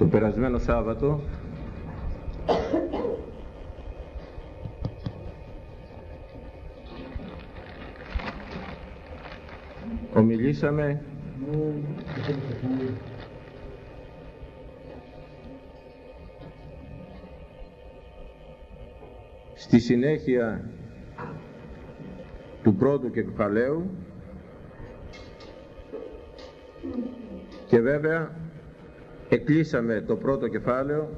το περασμένο Σάββατο ομιλήσαμε στη συνέχεια του πρώτου κεφαλαίου και βέβαια εκλείσαμε το πρώτο κεφάλαιο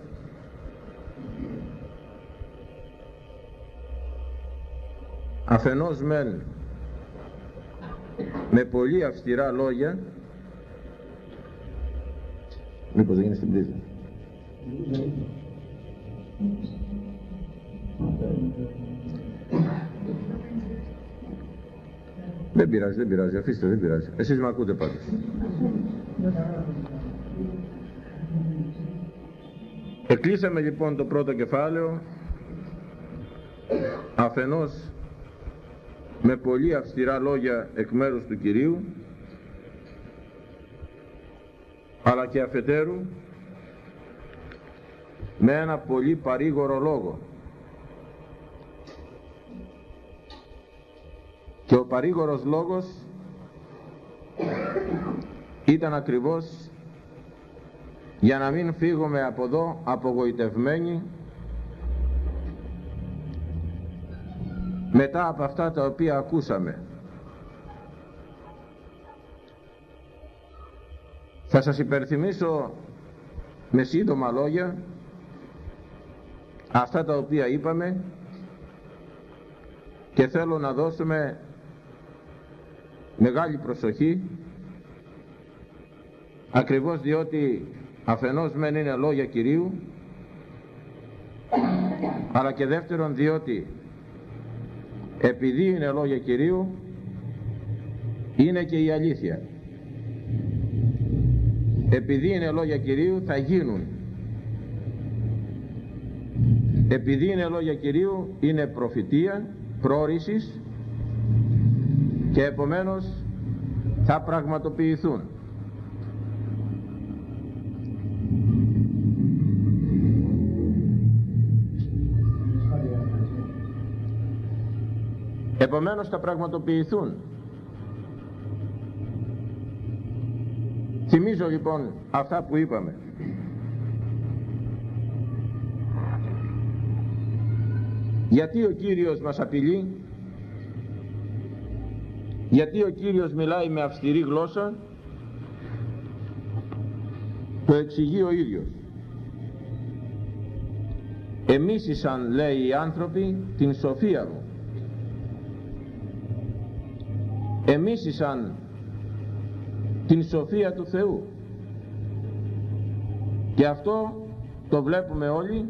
αφενός μεν με πολύ αυστηρά λόγια μήπως δεν είναι στην πρίζα δεν πειράζει, δεν πειράζει, αφήστε, δεν πειράζει. Εσείς με ακούτε πάντως. Εκλείσαμε λοιπόν το πρώτο κεφάλαιο αφενός με πολύ αυστηρά λόγια εκ μέρους του Κυρίου αλλά και αφετέρου με ένα πολύ παρήγορο λόγο. Και ο παρήγορος λόγος ήταν ακριβώς για να μην φύγουμε από εδώ απογοητευμένοι μετά από αυτά τα οποία ακούσαμε. Θα σας υπερθυμίσω με σύντομα λόγια αυτά τα οποία είπαμε και θέλω να δώσουμε μεγάλη προσοχή ακριβώς διότι αφενός μεν είναι λόγια Κυρίου αλλά και δεύτερον διότι επειδή είναι λόγια Κυρίου είναι και η αλήθεια. Επειδή είναι λόγια Κυρίου θα γίνουν. Επειδή είναι λόγια Κυρίου είναι προφητεία πρόρησης και επομένως θα πραγματοποιηθούν Επομένως θα πραγματοποιηθούν. Θυμίζω λοιπόν αυτά που είπαμε. Γιατί ο Κύριος μας απειλεί, γιατί ο Κύριος μιλάει με αυστηρή γλώσσα, το εξηγεί ο ίδιος. Εμίσησαν λέει οι άνθρωποι την σοφία μου εμίσησαν την σοφία του Θεού. Και αυτό το βλέπουμε όλοι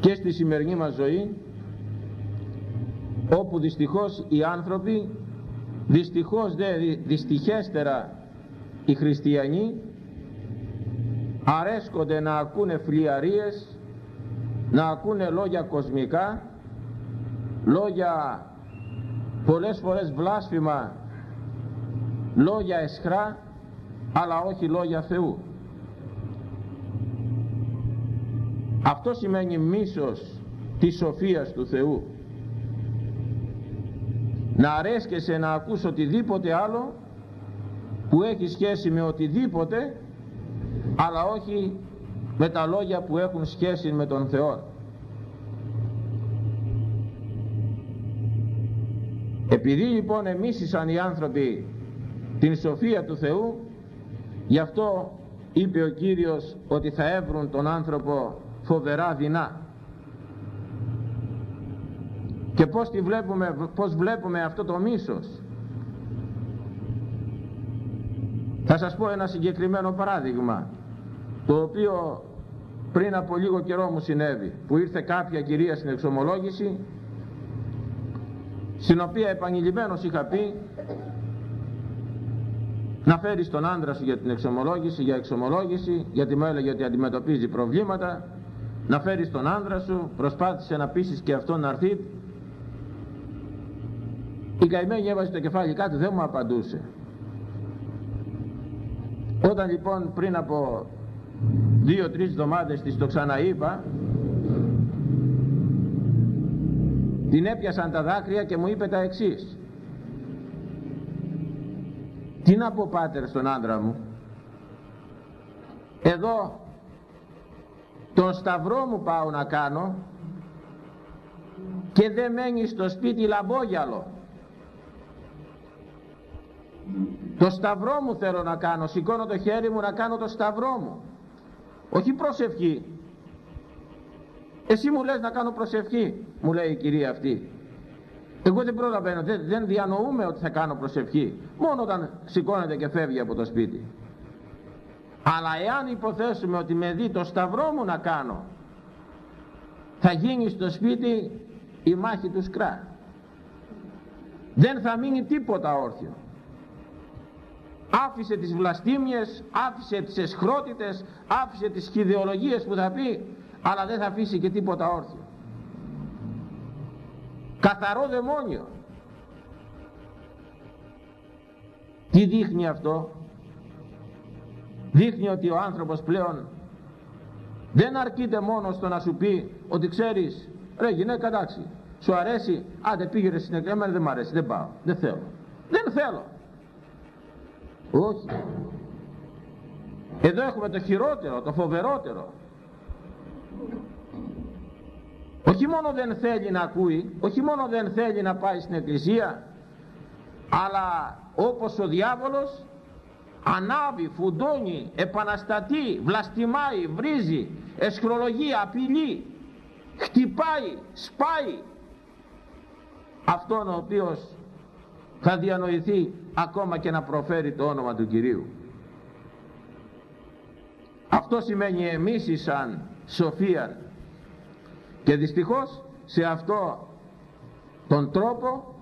και στη σημερινή μας ζωή όπου δυστυχώς οι άνθρωποι δυστυχώς δε δυστυχέστερα οι χριστιανοί αρέσκονται να ακούνε φλιαρίες να ακούνε λόγια κοσμικά λόγια πολλές φορές βλάσφημα λόγια εσχρά αλλά όχι λόγια Θεού. Αυτό σημαίνει μίσος της σοφίας του Θεού. Να αρέσκεσαι να ακούς οτιδήποτε άλλο που έχει σχέση με οτιδήποτε αλλά όχι με τα λόγια που έχουν σχέση με τον Θεό Επειδή λοιπόν εμίσησαν οι άνθρωποι την σοφία του Θεού, γι' αυτό είπε ο Κύριος ότι θα έβρουν τον άνθρωπο φοβερά δεινά. Και πώς, τη βλέπουμε, πώς βλέπουμε αυτό το μίσος. Θα σας πω ένα συγκεκριμένο παράδειγμα, το οποίο πριν από λίγο καιρό μου συνέβη, που ήρθε κάποια κυρία στην εξομολόγηση στην οποία επανειλημμένως είχα πει να φέρεις τον άντρα σου για την εξομολόγηση, για εξομολόγηση, γιατί μου έλεγε ότι αντιμετωπίζει προβλήματα, να φέρεις τον άντρα σου, προσπάθησε να πείσεις και αυτόν να έρθει. Η καημένη έβαζε το κεφάλι κάτω, δεν μου απαντούσε. Όταν λοιπόν πριν από δύο-τρεις εβδομάδες της το ξαναείπα την έπιασαν τα δάκρυα και μου είπε τα εξής. Τι να πω πάτερ στον άντρα μου; Εδώ τον σταυρό μου πάω να κάνω και δεν μένει στο σπίτι λαμπόγιαλο. Το σταυρό μου θέλω να κάνω. Σηκώνω το χέρι μου να κάνω το σταυρό μου. Όχι προσευχή εσύ μου λες να κάνω προσευχή μου λέει η κυρία αυτή. Εγώ δεν προλαβαίνω. Δεν, δεν διανοούμε ότι θα κάνω προσευχή. Μόνο όταν σηκώνεται και φεύγει από το σπίτι. Αλλά εάν υποθέσουμε ότι με δει το σταυρό μου να κάνω θα γίνει στο σπίτι η μάχη του σκρά. Δεν θα μείνει τίποτα όρθιο. Άφησε τις βλαστήμιες άφησε τις εσχρότητες άφησε τις χιδεολογίες που θα πει αλλά δεν θα αφήσει και τίποτα όρθιο. Καθαρό δαιμόνιο. Τι δείχνει αυτό; Δείχνει ότι ο άνθρωπος πλέον δεν αρκείται μόνος στο να σου πει ότι ξέρεις ρε γυναίκα εντάξει σου αρέσει άντε πήγαινε στην εκκλησία δεν μου αρέσει δεν πάω δεν θέλω δεν θέλω. Όχι. Εδώ έχουμε το χειρότερο το φοβερότερο όχι μόνο δεν θέλει να ακούει όχι μόνο δεν θέλει να πάει στην εκκλησία αλλά όπως ο διάβολος ανάβει, φουντώνει, επαναστατεί, βλαστημάει, βρίζει, εσχρολογεί, απειλεί, χτυπάει, σπάει αυτόν ο οποίος θα διανοηθεί ακόμα και να προφέρει το όνομα του Κυρίου. Αυτό σημαίνει εμείς σαν σοφία και δυστυχώς σε αυτό τον τρόπο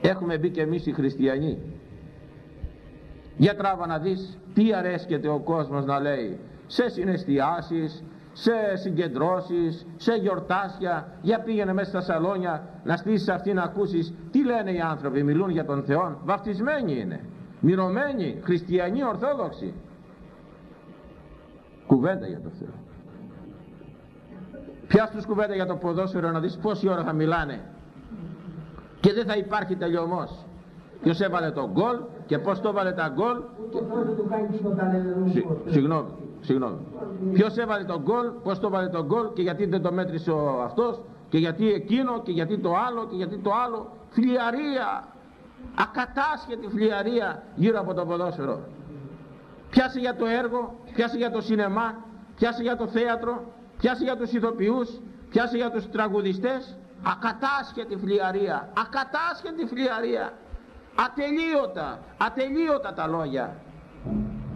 έχουμε μπει και εμείς οι χριστιανοί για τράβα να δεις τι αρέσκεται ο κόσμος να λέει σε συναισθιάσεις, σε συγκεντρώσεις, σε γιορτάσια, για πήγαινε μέσα στα σαλόνια να στήσεις αυτή να ακούσεις τι λένε οι άνθρωποι, μιλούν για τον Θεό, βαφτισμένοι είναι, μυρωμένοι, χριστιανοί, ορθόδοξοι. Κουβέντα για τον Θεό. Πιάσ' τους κουβέντα για το ποδόσφαιρο να δεις πόση ώρα θα μιλάνε και δεν θα υπάρχει τελειωμός. Ποιος έβαλε τον γκολ και πώς το έβαλε τα γκολ. Συγγνώμη, συγγνώμη. Ποιος έβαλε τον γκολ, πώς το έβαλε τον γκολ και γιατί δεν το μέτρησε ο αυτός και γιατί εκείνο και γιατί το άλλο και γιατί το άλλο. Φλιαρία, ακατάσχετη φλιαρία γύρω από το ποδόσφαιρο. Πιάσε για το έργο, πιάσε για το σινεμά, πιάσε για το θέατρο, πιάσε για τους ηθοποιούς, πιάσε για τους τραγουδιστές. Ακατάσχετη φλιαρία, ακατάσχετη φλιαρία. Ατελείωτα, ατελείωτα τα λόγια.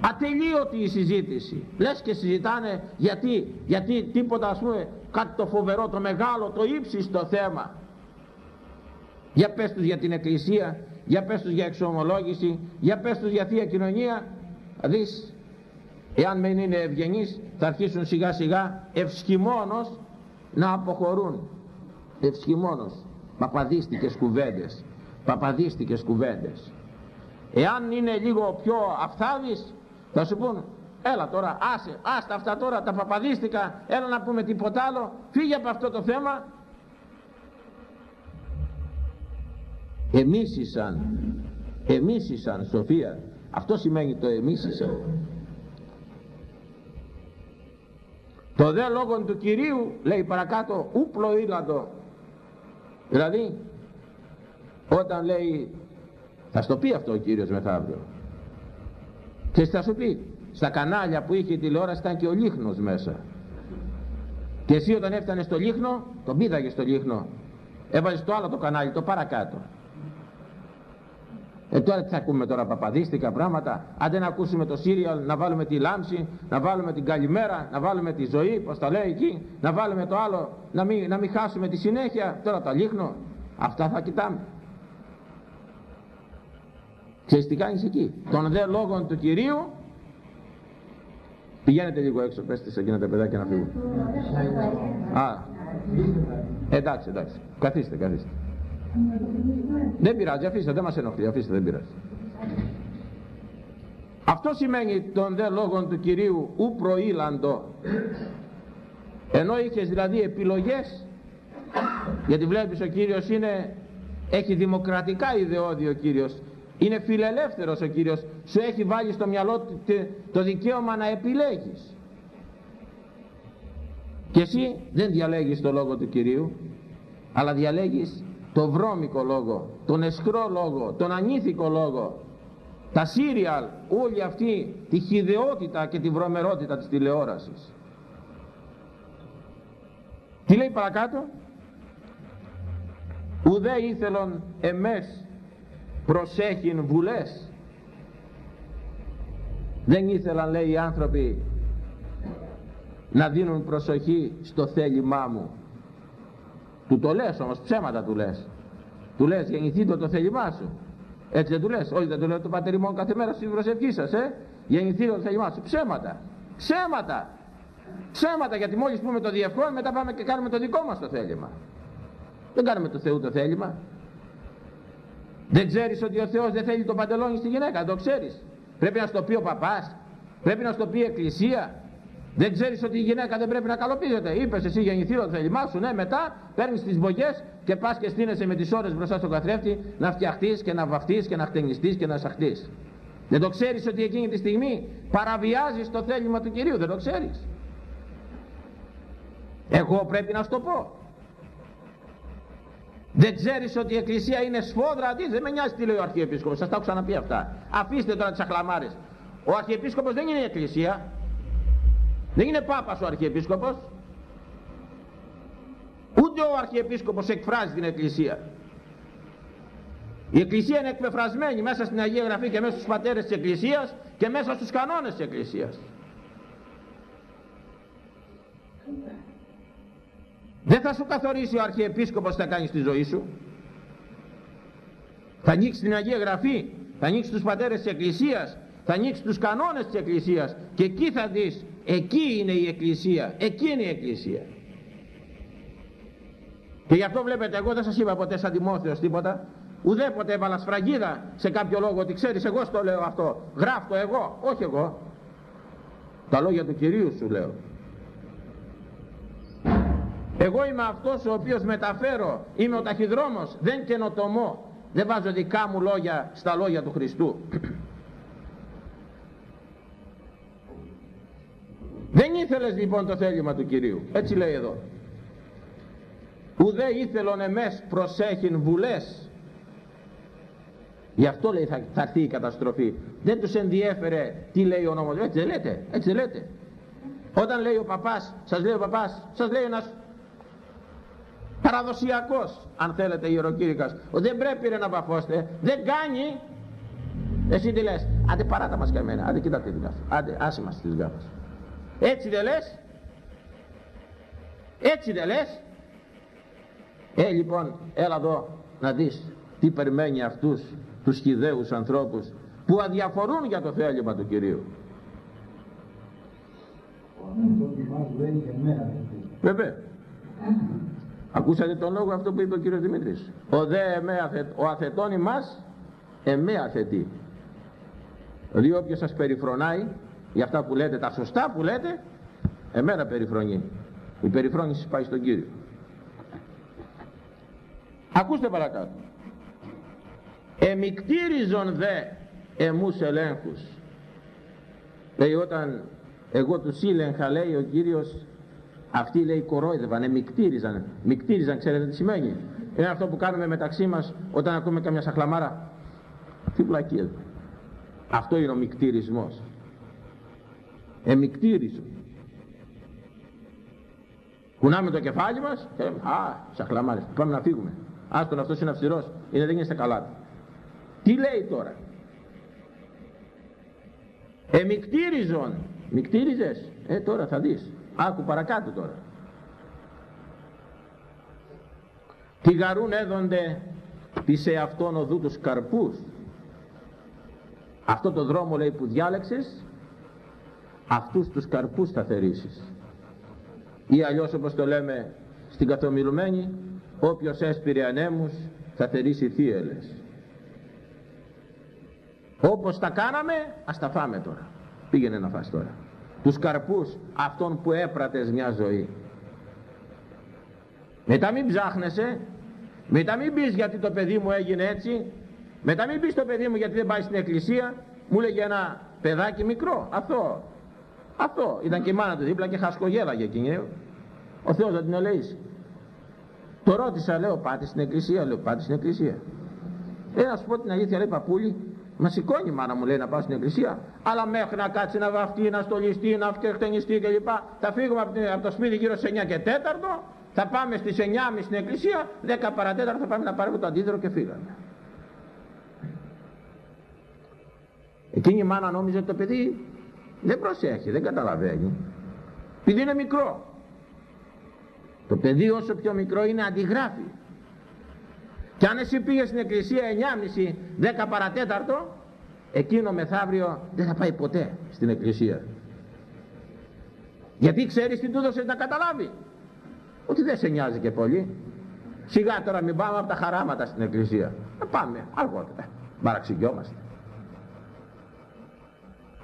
Ατελείωτη η συζήτηση. Λες και συζητάνε γιατί, γιατί τίποτα ας πούμε κάτι το φοβερό, το μεγάλο, το ύψιστο θέμα. Για πες τους για την εκκλησία για πες τους για εξομολόγηση για πες τους για θεία κοινωνία. Θα δεις εάν δεν είναι ευγενείς θα αρχίσουν σιγά σιγά ευσχημόνως να αποχωρούν. Ευσχημόνως. Παπαδίστικες κουβέντες. Παπαδίστικες κουβέντες. Εάν είναι λίγο πιο αφθάδης θα σου πούν έλα τώρα άσε άστα αυτά τώρα τα παπαδίστικα έλα να πούμε τίποτα άλλο φύγε από αυτό το θέμα εμίσησαν εμίσησαν Σοφία. Αυτό σημαίνει το εμίσησαν το δε λόγον του Κυρίου λέει παρακάτω ούπλο ήλαντο δηλαδή όταν λέει θα στο πει αυτό ο Κύριος μεθαύριο. Και θα σου πει στα κανάλια που είχε η τηλεόραση ήταν και ο λίχνος μέσα. Και εσύ όταν έφτανε στο λίχνο τον πήδαγες στο λίχνο. Έβαζες το άλλο το κανάλι το παρακάτω ε τώρα τι θα ακούμε τώρα παπαδίστικα πράγματα αν δεν ακούσουμε το σύριαλ να βάλουμε τη λάμψη να βάλουμε την καλημέρα να βάλουμε τη ζωή πως τα λέει εκεί να βάλουμε το άλλο να μην, να μην χάσουμε τη συνέχεια τώρα τα λίχνω αυτά θα κοιτάμε Ξέρεις τι κάνεις εκεί; Των δε λόγων του Κυρίου πηγαίνετε λίγο έξω, πέστε σε εκείνα τα παιδάκια να φύγουν. Α, εντάξει, εντάξει. Καθίστε, καθίστε. Δεν πειράζει, αφήστε, δεν μας ενοχλεί, αφήστε, δεν πειράζει. Αυτό αυτό σημαίνει τον δε λόγων του Κυρίου ου προήλαντο ενώ είχες δηλαδή επιλογές γιατί βλέπεις ο Κύριος είναι έχει δημοκρατικά ιδεώδη ο Κύριος είναι φιλελεύθερος ο Κύριος σου έχει βάλει στο μυαλό το δικαίωμα να επιλέγεις και εσύ δεν διαλέγεις το λόγο του Κυρίου αλλά διαλέγεις το βρώμικο λόγο τον εσχρό λόγο, τον ανήθικο λόγο. Τα σύριαλ, όλη αυτή τη χιδεότητα και τη βρωμερότητα της τηλεόρασης. Τι λέει παρακάτω; Ουδέ ήθελον εμές προσέχειν βουλές δεν ήθελαν λέει οι άνθρωποι να δίνουν προσοχή στο θέλημά μου του το λες όμως ψέματα του λες. Του λες γεννηθεί το, το θέλημά σου. Έτσι δεν του λες. Όχι δεν του λέω το πατέρι μόνο κάθε μέρα στην προσευχή σας ε; γεννηθεί το θέλημά σου. Ψέματα. Ψέματα. Ψέματα γιατί μόλις πούμε το διευκόν μετά πάμε και κάνουμε το δικό μας το θέλημα. Δεν κάνουμε το Θεού το θέλημα. Δεν ξέρεις ότι ο Θεός δεν θέλει το παντελόνι στη γυναίκα, το ξέρεις. Πρέπει να στο πει ο παπάς, πρέπει να στο πει η εκκλησία. Δεν ξέρεις ότι η γυναίκα δεν πρέπει να καλοπίζεται. Είπες εσύ γεννηθεί το θέλημά σου, ναι, μετά παίρνεις τις μπογιές και πας και στείνεσαι με τις ώρες μπροστά στον καθρέφτη να φτιαχτείς και να βαφτείς και να χτενιστείς και να σαχτείς. Δεν το ξέρεις ότι εκείνη τη στιγμή παραβιάζεις το θέλημα του Κυρίου, δεν το ξέρεις. Εγώ πρέπει να σου το πω. Δεν ξέρεις ότι η Εκκλησία είναι σφόδρα αντί, δεν με νοιάζει τι λέει ο Αρχιεπίσκοπος, σας τα έχω ξαναπεί αυτά. Αφήστε τώρα τις αχλαμάρες. Ο Αρχιεπίσκοπος δεν είναι η Εκκλησία, δεν είναι Πάπας ο Αρχιεπίσκοπος, ούτε ο Αρχιεπίσκοπος εκφράζει την Εκκλησία. Η Εκκλησία είναι εκπεφρασμένη μέσα στην Αγία Γραφή και μέσα στους πατέρες της Εκκλησίας και μέσα στους κανόνες της Εκκλησίας. Δεν θα σου καθορίσει ο Αρχιεπίσκοπος τι θα κάνεις στη ζωή σου. Θα ανοίξεις την Αγία Γραφή, θα ανοίξεις τους πατέρες της Εκκλησίας, θα ανοίξεις τους κανόνες της Εκκλησίας και εκεί θα δεις, εκεί είναι η Εκκλησία, εκεί είναι η Εκκλησία. Και γι' αυτό βλέπετε, εγώ δεν σας είπα ποτέ σαν Τιμόθεος τίποτα, ουδέποτε έβαλα σφραγίδα σε κάποιο λόγο ότι ξέρεις εγώ στο λέω αυτό, γράφω εγώ, όχι εγώ. Τα λόγια του Κυρίου σου λέω. Εγώ είμαι αυτός ο οποίος μεταφέρω, είμαι ο ταχυδρόμος, δεν καινοτομώ, δεν βάζω δικά μου λόγια στα λόγια του Χριστού. Δεν ήθελες λοιπόν το θέλημα του Κυρίου, έτσι λέει εδώ. Ουδέ ήθελον εμές προσέχειν βουλές. Γι' αυτό λέει θα, θα έρθει η καταστροφή. Δεν τους ενδιέφερε τι λέει ο νόμος. Έτσι δεν λέτε, έτσι δεν λέτε. Όταν λέει ο παπάς, σας λέει ο παπάς, σας λέει ένας παραδοσιακός αν θέλετε ιεροκήρυκας δεν πρέπει ρε να παφώστε δεν κάνει εσύ τι λες άντε παράτα μας και εμένα άντε κοίτα τη δουλειά σου άντε άσε μας τη δουλειά μας έτσι δεν λες; Έτσι δεν λες; Ε λοιπόν έλα εδώ να δεις τι περιμένει αυτούς τους χιδαίους ανθρώπους που αδιαφορούν για το θέλημα του Κυρίου Βέβαια. Ακούσατε τον λόγο αυτό που είπε ο κύριος Δημήτρης. Ο δε εμέ ο αθετών ημάς εμέ αθετεί. Δηλαδή όποιος σας περιφρονάει για αυτά που λέτε, τα σωστά που λέτε, εμένα περιφρονεί. Η περιφρόνηση πάει στον Κύριο. Ακούστε παρακάτω. Εμικτήριζον δε εμούς ελέγχους. Λέει όταν εγώ τους ήλεγχα λέει ο Κύριος αυτοί λέει κορόιδευαν, ε, μικτήριζαν. Μικτήριζαν, ξέρετε τι σημαίνει. Είναι αυτό που κάνουμε μεταξύ μας όταν ακούμε καμιά σαχλαμάρα. Τι πλακία. Αυτό είναι ο μικτήρισμός. Εμικτήριζον. Κουνάμε το κεφάλι μας και α, σαχλαμάρες, πάμε να φύγουμε. Άστον αυτός είναι αυστηρός, είναι δεν είναι στα καλά Τι λέει τώρα; Εμικτήριζον. Μικτήριζες; Ε τώρα θα δεις. Άκου παρακάτω τώρα. Τι γαρούν έδονται τις εαυτόν οδού τους καρπούς. Αυτό το δρόμο λέει που διάλεξες, αυτούς τους καρπούς θα θερήσεις. Ή αλλιώς όπως το λέμε στην καθομιλουμένη, όποιος έσπηρε ανέμους θα θερήσει θύελες. όπως τα κάναμε ας τα φάμε τώρα. Πήγαινε να φας τώρα. Τους καρπούς αυτών που έπρατες μια ζωή. Μετά μην ψάχνεσαι. Μετά μην πεις γιατί το παιδί μου έγινε έτσι. Μετά μην πεις το παιδί μου γιατί δεν πάει στην εκκλησία. Μου λέγε ένα παιδάκι μικρό αυτό αυτό ήταν και η μάνα του δίπλα και χασκογέλαγε εκείνη ο Θεός δεν την ελέησε το ρώτησα λέω πάτε στην εκκλησία λέω πάτε στην εκκλησία ε να σου πω την αλήθεια λέει παππούλη Μα σηκώνει η μάνα μου λέει να πάω στην εκκλησία, αλλά μέχρι να κάτσει να βαφτεί, να στολιστεί, να φτιαχτενιστεί κλπ. Θα φύγουμε από το σπίτι γύρω σε 9 και 4, θα πάμε στις 9.30 στην εκκλησία, 10 παρατέταρτο θα πάμε να πάρουμε το αντίδρο και φύγαμε. Εκείνη η μάνα νόμιζε ότι το παιδί δεν προσέχει, δεν καταλαβαίνει. Επειδή είναι μικρό. Το παιδί όσο πιο μικρό είναι αντιγράφει. Και αν εσύ πήγες στην εκκλησία 9.30, 10 παρατέταρτο, εκείνο μεθαύριο δεν θα πάει ποτέ στην εκκλησία. Γιατί ξέρεις τι του έδωσες να καταλάβει; Ότι δεν σε νοιάζει και πολύ. Σιγά τώρα μην πάμε από τα χαράματα στην εκκλησία. Να πάμε αργότερα. Παραξηγιόμαστε.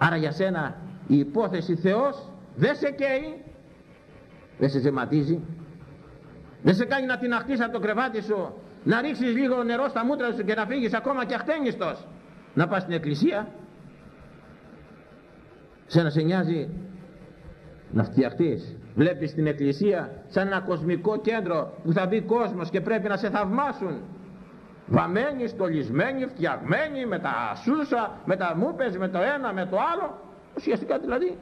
Άρα για σένα η υπόθεση Θεός δεν σε καίει, δεν σε ζεματίζει, δεν σε κάνει να την αχτείς από το κρεβάτι σου να ρίξεις λίγο νερό στα μούτρα σου και να φύγεις ακόμα και αχτένιστος. Να πας στην εκκλησία. Σε να σε νοιάζει να φτιαχτείς. Βλέπεις την εκκλησία σαν ένα κοσμικό κέντρο που θα μπει κόσμος και πρέπει να σε θαυμάσουν βαμμένοι, στολισμένοι, φτιαγμένοι με τα σούσα, με τα μούπες, με το ένα, με το άλλο. Ουσιαστικά δηλαδή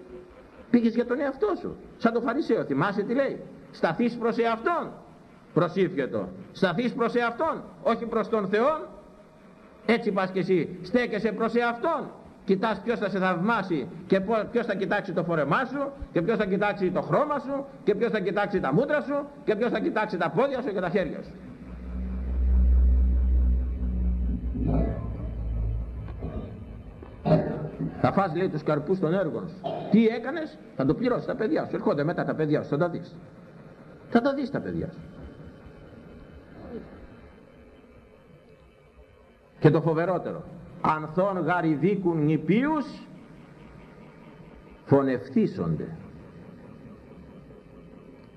πήγες για τον εαυτό σου. Σαν το φαρισαίο, θυμάσαι τι λέει; Σταθείς προς εαυτόν προσήφιωτο σταθείς προς εαυτόν όχι προς τον Θεό έτσι πας και εσύ. Στέκεσαι προς εαυτόν κοιτάς ποιος θα σε θαυμάσει και ποιος θα κοιτάξει το φορεμά σου και ποιος θα κοιτάξει το χρώμα σου και ποιος θα κοιτάξει τα μούτρα σου και ποιος θα κοιτάξει τα πόδια σου και τα χέρια σου θα φας λέει τους καρπούς των έργων σου τι έκανες; Θα το πληρώσεις τα παιδιά σου ερχόνται μετά τα παιδιά σου θα τα δεις θα τα δεις τα παιδιά σου Και το φοβερότερο, ανθών γαριδίκουν νηπίους, φωνευθύσονται.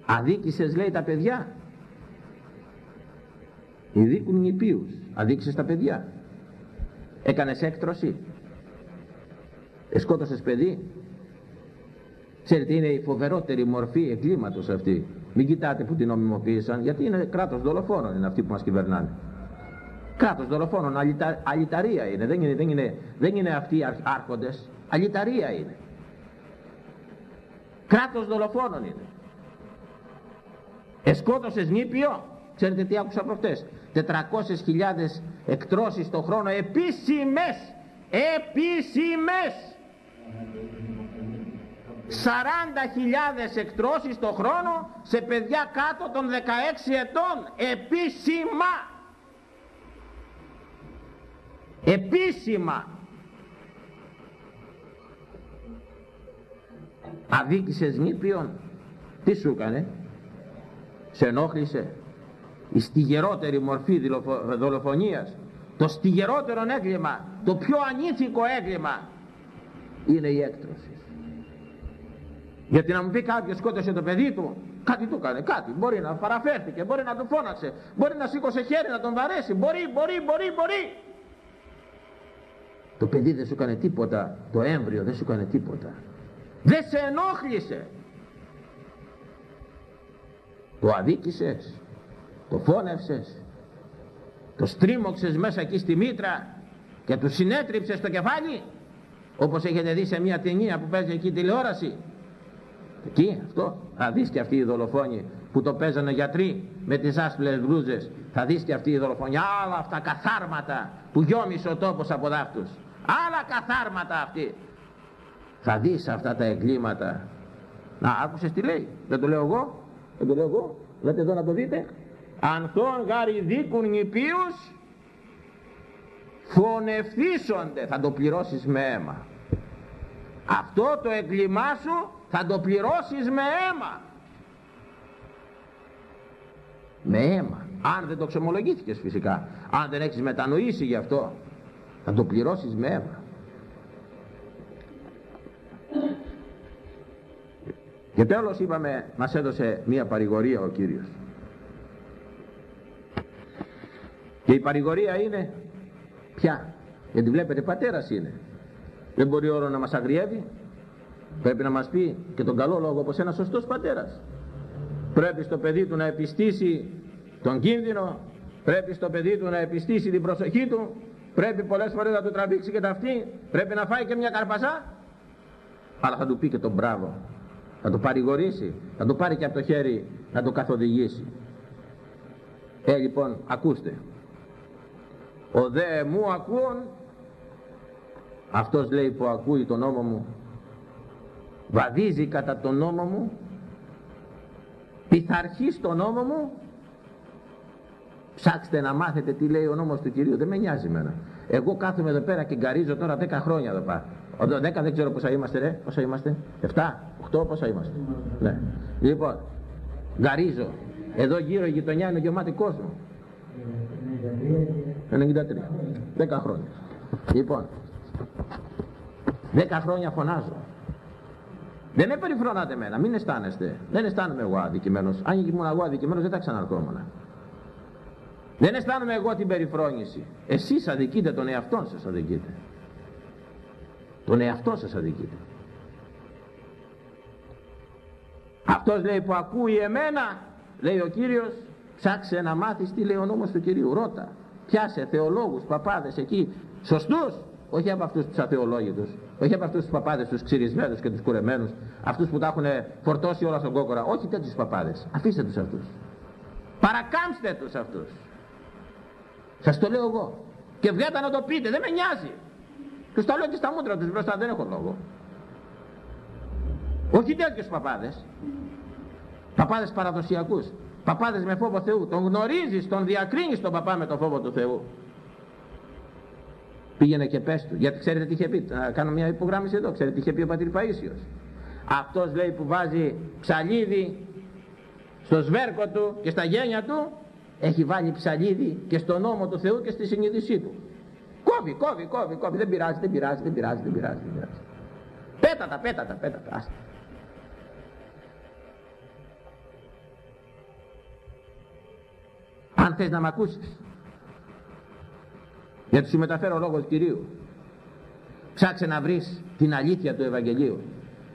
Αδίκησες λέει τα παιδιά; Ειδίκουν νηπίους. Αδίκησες τα παιδιά; Έκανες έκτρωση; Εσκότωσες παιδί. Ξέρετε είναι η φοβερότερη μορφή εγκλήματος αυτή. Μην κοιτάτε που την νομιμοποίησαν γιατί είναι κράτος δολοφόνων είναι αυτοί που μας κυβερνάνε κράτος δολοφόνων, αλυτα, αλυταρία είναι. Δεν είναι, δεν είναι, δεν είναι αυτοί οι άρχοντες, αλυταρία είναι. Κράτος δολοφόνων είναι. Εσκότωσες νήπιο, ξέρετε τι άκουσα προχτές, 400.000 εκτρώσεις το χρόνο, επίσημες, επίσημες. 40.000 εκτρώσεις το χρόνο σε παιδιά κάτω των 16 ετών, επίσημα. Επίσημα. Αδίκησες νήπιον. Τι σου έκανε; Σε ενόχλησε; Η στιγερότερη μορφή δολοφονίας. Το στιγερότερο έγκλημα. Το πιο ανήθικο έγκλημα είναι η έκτρωση. Γιατί να μου πει κάποιος σκότωσε το παιδί του κάτι του έκανε, κάτι. Μπορεί να παραφέρθηκε μπορεί να του φώναξε, μπορεί να σήκωσε χέρι να τον βαρέσει. Μπορεί, μπορεί, μπορεί, μπορεί. Το παιδί δεν σου έκανε τίποτα, το έμβριο δεν σου έκανε τίποτα. Δεν σε ενόχλησε. Το αδίκησες, το φώνευσες, το στρίμωξες μέσα εκεί στη μήτρα και του συνέτριψες το κεφάλι όπως έχετε δει σε μια ταινία που παίζει εκεί τηλεόραση. Εκεί αυτό. Θα δεις και αυτή η δολοφόνη που το παίζανε γιατροί με τις άσπλες μπλούζες. Θα δεις και αυτή η δολοφονία άλλα αυτά καθάρματα που γιόμισε ο τόπος από δάφτους άλλα καθάρματα αυτή. Θα δεις αυτά τα εγκλήματα. Να άκουσες τι λέει; Δεν το λέω εγώ. Δεν το λέω εγώ. Λέτε εδώ να το δείτε. Ανθών γαριδίκουν νηπίους φωνευθύσονται θα το πληρώσεις με αίμα αυτό το έγκλημά σου θα το πληρώσεις με αίμα. Με αίμα. Αν δεν το ξεμολογήθηκε φυσικά. Αν δεν έχεις μετανοήσει γι' αυτό θα το πληρώσεις με αίμα. Και τέλος είπαμε μας έδωσε μία παρηγορία ο Κύριος. Και η παρηγορία είναι ποια; Γιατί βλέπετε πατέρας είναι. Δεν μπορεί όρος να μας αγριεύει. Πρέπει να μας πει και τον καλό λόγο όπως ένας σωστός πατέρας. Πρέπει στο παιδί του να επιστήσει τον κίνδυνο. Πρέπει στο παιδί του να επιστήσει την προσοχή του. Πρέπει πολλές φορές να του τραβήξει και τα αυτή. Πρέπει να φάει και μια καρπαζά. Αλλά θα του πει και τον μπράβο. Θα το παρηγορήσει. Θα το πάρει και από το χέρι να το καθοδηγήσει. Ε, λοιπόν, ακούστε. Ο δε μου ακούων, αυτός λέει που ακούει τον νόμο μου, βαδίζει κατά τον νόμο μου, πειθαρχεί στον νόμο μου, ψάξτε να μάθετε τι λέει ο νόμος του Κυρίου, δεν με νοιάζει εμένα. Εγώ κάθομαι εδώ πέρα και γκαρίζω τώρα 10 χρόνια εδώ πέρα. 10 δεν ξέρω πόσα είμαστε ρε, πόσα είμαστε, 7, 8 πόσα είμαστε; Ναι. Λοιπόν, γκαρίζω, εδώ γύρω η γειτονιά είναι γεμάτη κόσμο. 93. 10 χρόνια. Λοιπόν, 10 χρόνια φωνάζω. Δεν με περιφρονάτε εμένα, μην αισθάνεστε. Δεν αισθάνομαι εγώ αδικημένος. Αν ήμουν εγώ αδικημένος δεν θα ξαναρχόμουν. Δεν αισθάνομαι εγώ την περιφρόνηση. Εσείς αδικείτε τον εαυτό σας αδικείτε. Τον εαυτό σας αδικείτε. Αυτός λέει που ακούει εμένα, λέει ο Κύριος, Ψάξε να μάθεις τι λέει ο νόμος του Κυρίου. Ρώτα. Πιάσε θεολόγους, παπάδες εκεί. Σωστούς. Όχι από αυτούς τους αθεολόγητους. Όχι από αυτούς τους παπάδες τους ξυρισμένους και τους κουρεμένους. Αυτούς που τα έχουν φορτώσει όλα στον κόκορα. Όχι τέτοιους παπάδες. Αφήστε τους αυτούς. Παρακάμψτε τους αυτούς. Σας το λέω εγώ. Και βγαίνετε να το πείτε. Δεν με νοιάζει. Τους τα λέω και στα μούτρα τους μπροστά. Δεν έχω λόγο. Όχι τέτοιους παπάδες. Παπάδες παραδοσιακούς. Παπάδες με φόβο Θεού. Τον γνωρίζεις, τον διακρίνεις τον παπά με τον φόβο του Θεού. Πήγαινε και πες του. Γιατί ξέρετε τι είχε πει. Να κάνω μια υπογράμμιση εδώ. Ξέρετε τι είχε πει ο πατήρ Παΐσιος. Αυτός λέει που βάζει ψαλίδι στο σβέρκο του και στα γένια του έχει βάλει ψαλίδι και στον νόμο του Θεού και στη συνείδησή του. Κόβει, κόβει, κόβει, κόβει. Δεν πειράζει, δεν πειράζει, δεν πειράζει, δεν πειράζει. Δεν πειράζει. Πέτατα, πέτατα, πέτατα. αν θες να μ' ακούσεις γιατί σου μεταφέρω λόγος του Κυρίου. Ψάξε να βρεις την αλήθεια του Ευαγγελίου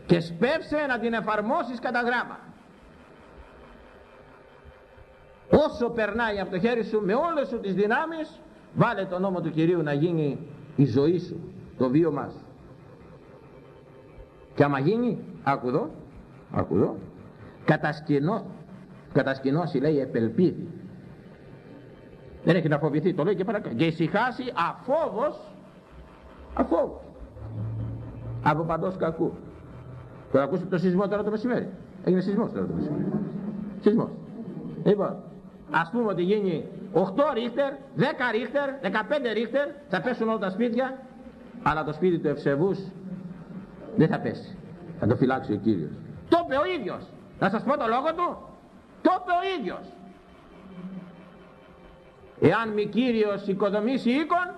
και σπεύσε να την εφαρμόσεις κατά γράμμα. Όσο περνάει από το χέρι σου με όλες σου τις δυνάμεις βάλε τον νόμο του Κυρίου να γίνει η ζωή σου το βίωμά σου και άμα γίνει άκου εδώ, άκου εδώ κατασκηνώ, κατασκηνώσει λέει επελπίδη δεν έχει να φοβηθεί, το λέει και παρακάτω. Και ησυχάσει αφόβος, αφόβος. Από παντός κακού. Τώρα ακούσετε το σεισμό τώρα το μεσημέρι. Έγινε σεισμός τώρα το μεσημέρι. Σεισμός. Λοιπόν, ας πούμε ότι γίνει 8 ρίχτερ, 10 ρίχτερ, 15 ρίχτερ, θα πέσουν όλα τα σπίτια, αλλά το σπίτι του Ευσεβούς δεν θα πέσει. Θα το φυλάξει ο Κύριος. Το είπε ο ίδιος. Να σας πω το λόγο του. Το είπε ο ίδιος. Εάν μη Κύριος οικοδομήσει οίκον,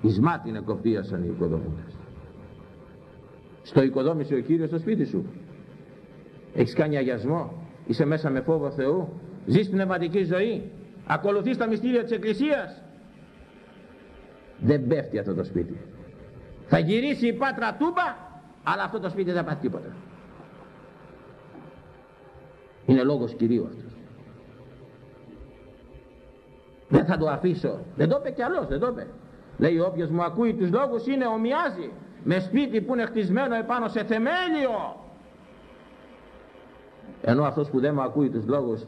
εις μάτιν εκοπίασαν οι οικοδομούντες. Στο οικοδόμησε ο Κύριος στο σπίτι σου. Έχεις κάνει αγιασμό, είσαι μέσα με φόβο Θεού, ζεις πνευματική ζωή, ακολουθείς τα μυστήρια της Εκκλησίας. Δεν πέφτει αυτό το σπίτι. Θα γυρίσει η πάτρα τούμπα, αλλά αυτό το σπίτι δεν θα τίποτα. Είναι λόγος Κυρίου αυτός. Δεν θα το αφήσω. Δεν το είπε κι άλλος, δεν το είπε. Λέει όποιος μου ακούει τους λόγους είναι ομοιάζει με σπίτι που είναι χτισμένο επάνω σε θεμέλιο. Ενώ αυτός που δεν μου ακούει τους λόγους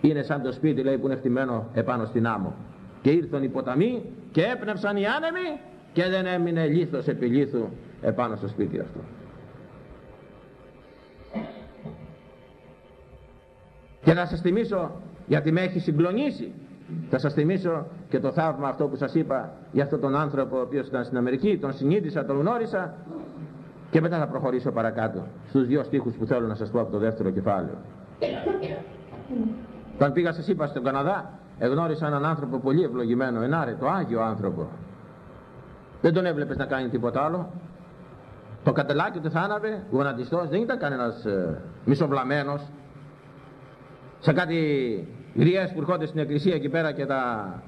είναι σαν το σπίτι λέει που είναι χτισμένο επάνω στην άμμο. Και ήρθαν οι ποταμοί και έπνευσαν οι άνεμοι και δεν έμεινε λίθος επί λίθου επάνω στο σπίτι αυτό. Και να σας θυμίσω γιατί με έχει συγκλονίσει θα σας θυμίσω και το θαύμα αυτό που σας είπα για αυτόν τον άνθρωπο ο οποίος ήταν στην Αμερική, τον συνείδησα, τον γνώρισα και μετά θα προχωρήσω παρακάτω στους δύο στίχους που θέλω να σας πω από το δεύτερο κεφάλαιο. Όταν πήγα σας είπα στον Καναδά, εγνώρισα έναν άνθρωπο πολύ ευλογημένο, ενάρετο, Άγιο άνθρωπο. Δεν τον έβλεπες να κάνει τίποτα άλλο. το κατελάκι του θα άναβε γονατιστός δεν ήταν κανένας ε, μισοβλαμένος σε κάτι γριές που έρχονται στην εκκλησία εκεί πέρα και τα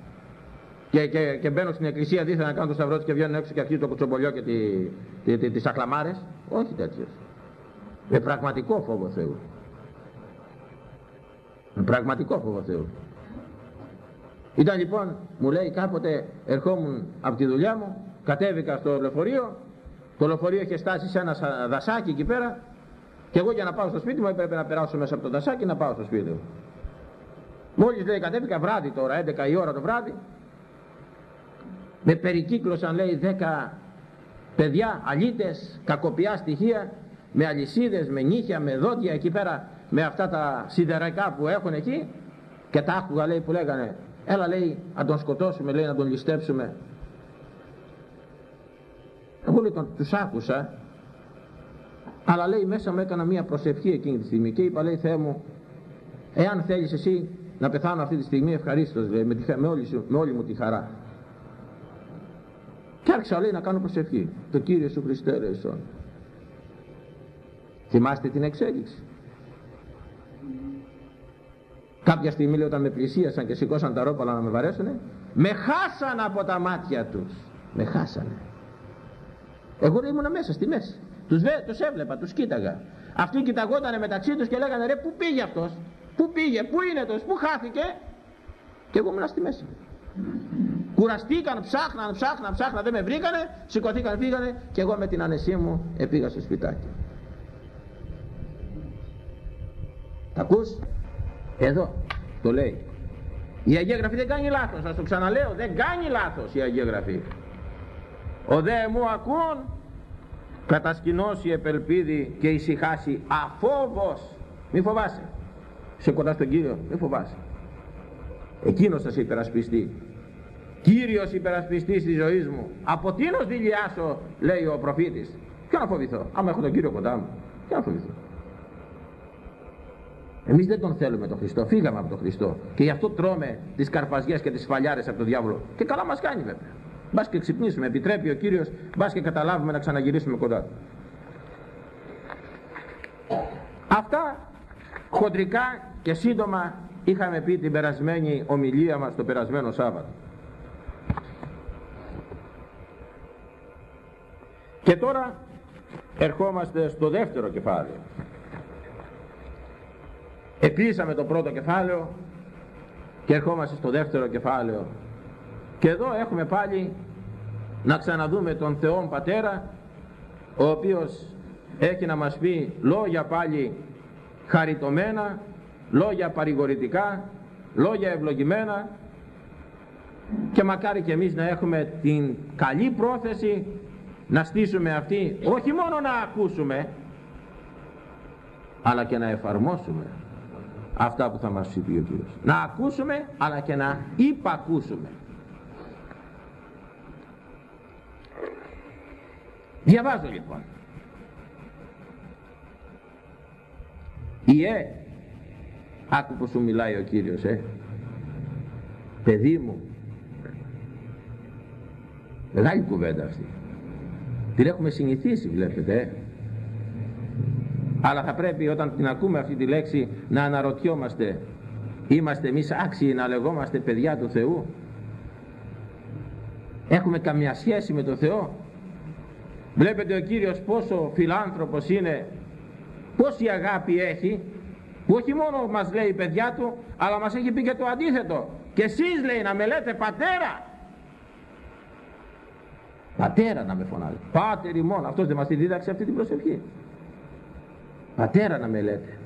και, και, και μπαίνουν στην εκκλησία δίθεν να κάνουν το σταυρό και βγαίνουν έξω και αρχίζουν το κουτσομπολιό και τι, τι, τι, τις ακλαμάρες. Όχι τέτοιες με πραγματικό φόβο Θεού. Με πραγματικό φόβο Θεού. Ήταν λοιπόν μου λέει κάποτε ερχόμουν από τη δουλειά μου κατέβηκα στο λεωφορείο το λεωφορείο είχε στάσει σε ένα δασάκι εκεί πέρα και εγώ για να πάω στο σπίτι μου έπρεπε να περάσω μέσα από το δασάκι να πάω στο σπίτι μου. Μόλις λέει κατέβηκα βράδυ τώρα, 11 η ώρα το βράδυ, με περικύκλωσαν λέει 10 παιδιά, αλίτες, κακοπιά στοιχεία, με αλυσίδες, με νύχια, με δόντια εκεί πέρα, με αυτά τα σιδεραϊκά που έχουν εκεί και τα άκουγα λέει που λέγανε, έλα λέει να τον σκοτώσουμε, λέει να τον ληστέψουμε. Εγώ λέει τον, τους άκουσα αλλά λέει μέσα μου έκανα μια προσευχή εκείνη τη στιγμή και είπα λέει Θεέ μου εάν θέλεις εσύ να πεθάνω αυτή τη στιγμή ευχαρίστως λέει με, τη, με, όλη, με όλη μου τη χαρά. Και άρχισα λέει να κάνω προσευχή. Το Κύριε Σου Χριστέ Ρεσόν θυμάστε την εξέλιξη; Κάποια στιγμή λέει όταν με πλησίασαν και σηκώσαν τα ρόπαλα να με βαρέσουνε με χάσαν από τα μάτια τους. Με χάσανε. Εγώ λέει ήμουν μέσα στη μέση. Τους, τους έβλεπα, τους κοίταγα. Αυτοί κοιταγότανε μεταξύ τους και λέγανε ρε πού πήγε αυτός, πού πήγε, πού είναι αυτός, πού χάθηκε. Και εγώ ήμουν στη μέση. Κουραστήκαν, ψάχναν, ψάχναν, ψάχναν, δεν με βρήκανε, σηκωθήκαν, πήγανε και εγώ με την ανεσία μου επήγα στο σπιτάκι. Τα ακούς, εδώ το λέει. Η Αγία Γραφή δεν κάνει λάθος, θα το ξαναλέω, δεν κάνει λάθος η Αγία Γραφή. Ο δε μου ακούν κατασκηνώσει επελπίδη και ησυχάσει αφόβος μη φοβάσαι σε κοντά στον Κύριο μη φοβάσαι. Εκείνος θα σε υπερασπιστεί. Κύριος υπερασπιστής της ζωής μου. Από τίνος δηλιάσω λέει ο προφήτης. Ποιο να φοβηθώ άμα έχω τον Κύριο κοντά μου. Ποιο να φοβηθώ. Εμείς δεν τον θέλουμε τον Χριστό, φύγαμε από τον Χριστό. Και γι' αυτό τρώμε τις καρπαζιές και τις φαλιάρες από τον διάβολο. Και καλά μας κάνει βέβαια. Μπας και ξυπνήσουμε, επιτρέπει ο Κύριος, μπας και καταλάβουμε να ξαναγυρίσουμε κοντά. Του. Αυτά χοντρικά και σύντομα είχαμε πει την περασμένη ομιλία μας το περασμένο Σάββατο. Και τώρα ερχόμαστε στο δεύτερο κεφάλαιο. Επίσαμε το πρώτο κεφάλαιο και ερχόμαστε στο δεύτερο κεφάλαιο και εδώ έχουμε πάλι να ξαναδούμε τον Θεό Πατέρα ο οποίος έχει να μας πει λόγια πάλι χαριτωμένα, λόγια παρηγορητικά, λόγια ευλογημένα και μακάρι και εμείς να έχουμε την καλή πρόθεση να στήσουμε αυτή όχι μόνο να ακούσουμε αλλά και να εφαρμόσουμε αυτά που θα μας πει ο Κύριος. Να ακούσουμε αλλά και να υπακούσουμε. Διαβάζω λοιπόν. Ιε, άκου πως σου μιλάει ο Κύριος, ε. Παιδί μου, μεγάλη κουβέντα αυτή. Την έχουμε συνηθίσει βλέπετε, ε. Αλλά θα πρέπει όταν την ακούμε αυτή τη λέξη να αναρωτιόμαστε Είμαστε εμείς άξιοι να λεγόμαστε παιδιά του Θεού; Έχουμε καμιά σχέση με τον Θεό; Βλέπετε ο Κύριος πόσο φιλάνθρωπος είναι, πόση αγάπη έχει, που όχι μόνο μας λέει παιδιά του, αλλά μας έχει πει και το αντίθετο. Και εσείς λέει να με λέτε πατέρα. Πατέρα να με φωνάζει. Πάτερ ημών. Αυτός δεν μας τη δίδαξε αυτή την προσευχή. Πατέρα να με λέτε.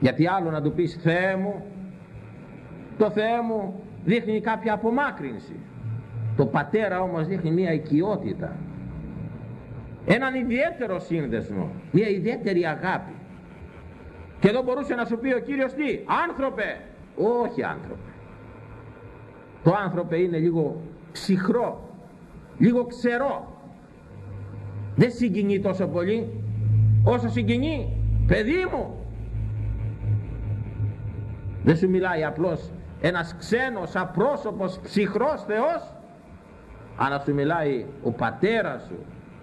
Γιατί άλλο να του πεις Θεέ μου, το Θεέ μου δείχνει κάποια απομάκρυνση. Το πατέρα όμως δείχνει μια οικειότητα έναν ιδιαίτερο σύνδεσμο μια ιδιαίτερη αγάπη. Και εδώ μπορούσε να σου πει ο Κύριος τι άνθρωπε όχι άνθρωπε. Το άνθρωπε είναι λίγο ψυχρό λίγο ξερό. Δεν συγκινεί τόσο πολύ. Όσο συγκινεί παιδί μου δεν σου μιλάει απλώς ένας ξένος απρόσωπος ψυχρός Θεός αλλά σου μιλάει ο πατέρας σου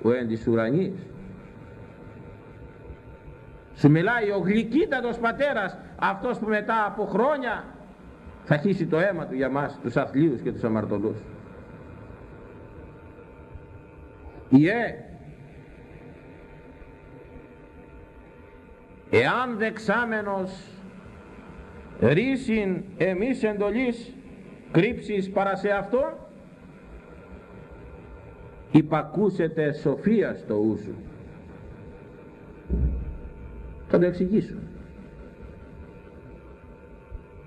ο εν της ουρανής. Σου μιλάει ο γλυκύτατος πατέρας αυτός που μετά από χρόνια θα χύσει το αίμα του για μας τους αθλίους και τους αμαρτωλούς. Ιε εάν δεξάμενος ρίσιν εμείς εντολής κρύψεις παρά σε αυτό υπακούσετε σοφία στο ούσου θα το εξηγήσω.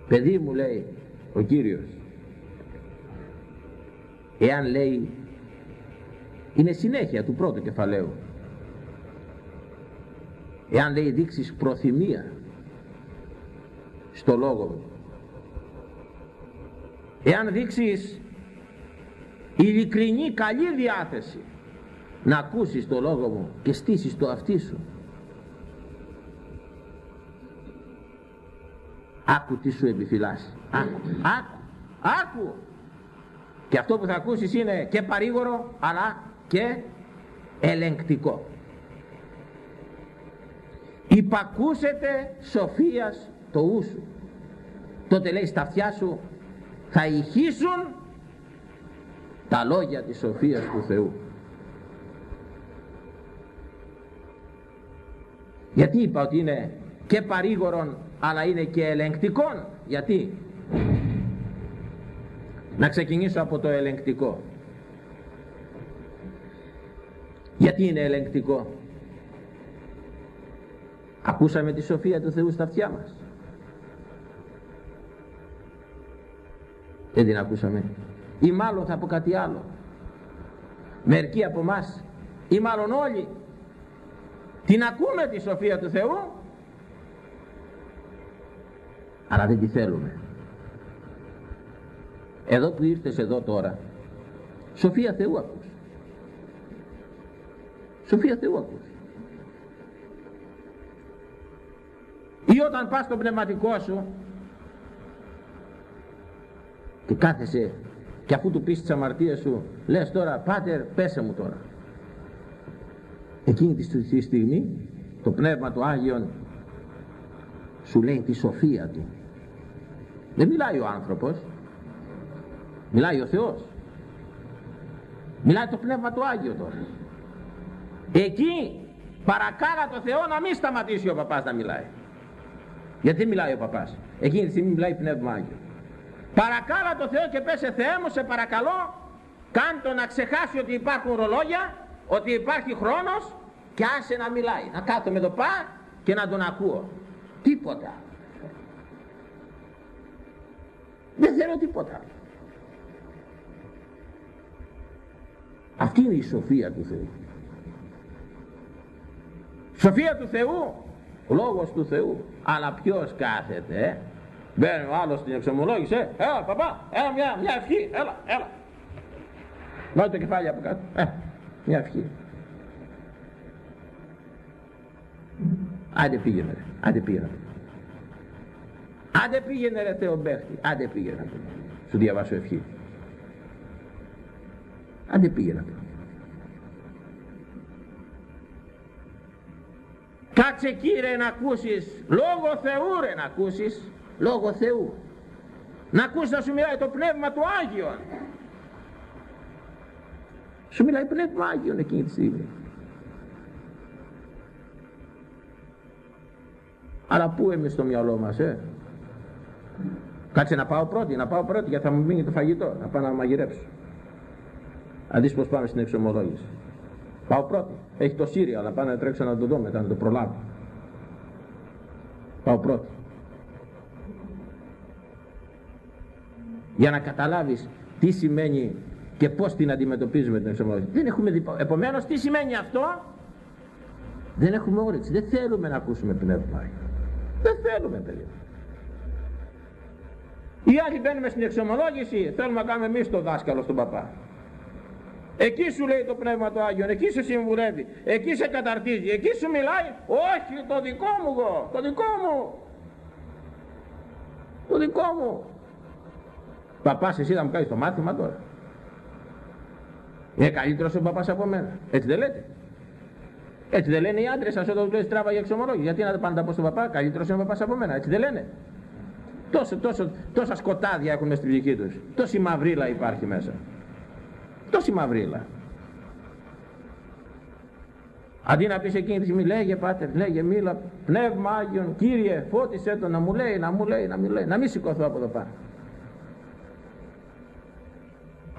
Παιδί μου λέει ο Κύριος εάν λέει είναι συνέχεια του πρώτου κεφαλαίου. Εάν λέει δείξεις προθυμία στο λόγο. Μου εάν δείξεις ειλικρινή καλή διάθεση. Να ακούσεις το λόγο μου και στήσεις το αυτί σου. Άκου τι σου επιφυλάσσει. Άκου, άκου, άκου. Και αυτό που θα ακούσεις είναι και παρήγορο αλλά και ελεγκτικό. Υπακούσετε σοφίας το ούσου τότε λέει στα αυτιά σου θα ηχήσουν τα λόγια της σοφίας του Θεού. Γιατί είπα ότι είναι και παρήγορον αλλά είναι και ελεγκτικόν. Γιατί; Να ξεκινήσω από το ελεγκτικό. Γιατί είναι ελεγκτικό; Ακούσαμε τη σοφία του Θεού στα αυτιά μας. Δεν την ακούσαμε ή μάλλον θα πω κάτι άλλο. Μερικοί από εμάς ή μάλλον όλοι την ακούμε τη σοφία του Θεού αλλά δεν τη θέλουμε. Εδώ που ήρθες εδώ τώρα σοφία Θεού ακούς. Σοφία Θεού ακούς. Ή όταν πας στο πνευματικό σου και κάθεσαι και αφού του πεις τις αμαρτίες σου λες τώρα πάτερ πέσε μου τώρα εκείνη τη στιγμή το Πνεύμα του Άγιον σου λέει τη σοφία του. Δεν μιλάει ο άνθρωπος μιλάει ο Θεός. Μιλάει το Πνεύμα του Άγιο τώρα. Εκεί παρακάλα το Θεό να μην σταματήσει ο παπάς να μιλάει. Γιατί μιλάει ο παπάς; Εκείνη τη στιγμή μιλάει Πνεύμα Άγιο παρακάλα το Θεό και πέσε Θεέ μου σε παρακαλώ κάντο να ξεχάσει ότι υπάρχουν ρολόγια ότι υπάρχει χρόνος και άσε να μιλάει να κάθομαι εδώ πά και να τον ακούω τίποτα. Δεν θέλω τίποτα. Αυτή είναι η σοφία του Θεού. Σοφία του Θεού λόγος του Θεού. Αλλά ποιος κάθεται ε; Μπαίνει ο άλλος στην εξομολόγηση, ε, έλα παπά, έλα μια, μια ευχή, έλα, έλα. Βάλει το κεφάλι από κάτω, ε, μια ευχή. Άντε πήγαινε ρε, άντε πήγαινε. Άντε πήγαινε ρε Θεομπέχτη, άντε πήγαινε. Σου διαβάσω ευχή. Άντε πήγαινε. Κάτσε κύριε να ακούσεις, λόγω Θεού ρε να ακούσεις λόγω Θεού. Να ακούσει να σου μιλάει το Πνεύμα του Άγιον. Σου μιλάει Πνεύμα Άγιον εκείνη τη στιγμή. Αλλά πού εμείς στο μυαλό μας ε; Κάτσε να πάω πρώτη να πάω πρώτη γιατί θα μου μείνει το φαγητό. Να πάω να μαγειρέψω. Αν δεις πως πάμε στην εξομολόγηση. Πάω πρώτη. Έχει το Σύρια αλλά πάω να τρέξω να το δω μετά να το προλάβω. Πάω πρώτη για να καταλάβεις τι σημαίνει και πώς την αντιμετωπίζουμε την εξομολόγηση. Δεν έχουμε δει. Επομένως τι σημαίνει αυτό; Δεν έχουμε όρεξη. Δεν θέλουμε να ακούσουμε πνεύμα. Δεν θέλουμε παιδιά. Οι άλλοι μπαίνουμε στην εξομολόγηση, θέλουμε να κάνουμε εμείς το δάσκαλο στον παπά. Εκεί σου λέει το Πνεύμα του Άγιο, εκεί σε συμβουλεύει, εκεί σε καταρτίζει, εκεί σου μιλάει, όχι το δικό μου εγώ, το δικό μου, το δικό μου. Παπάς εσύ θα μου κάνεις το μάθημα τώρα. Είναι καλύτερος ο παπάς από μένα. Έτσι δεν λέτε. Έτσι δεν λένε οι άντρες σας όταν τους τράβα για εξομολόγηση. Γιατί να πάντα πω στον παπά, καλύτερος είναι ο παπάς από μένα. Έτσι δεν λένε. Τόσο, τόσο, τόσα σκοτάδια έχουν στη ψυχή τους. Τόση μαυρίλα υπάρχει μέσα. Τόση μαυρίλα. Αντί να πεις εκείνη τη στιγμή, λέγε πάτερ, λέγε μίλα, πνεύμα Άγιον, Κύριε, φώτισέ το να μου λέει, να μου λέει, να μου λέει, να μην σηκωθώ από εδώ πάνω.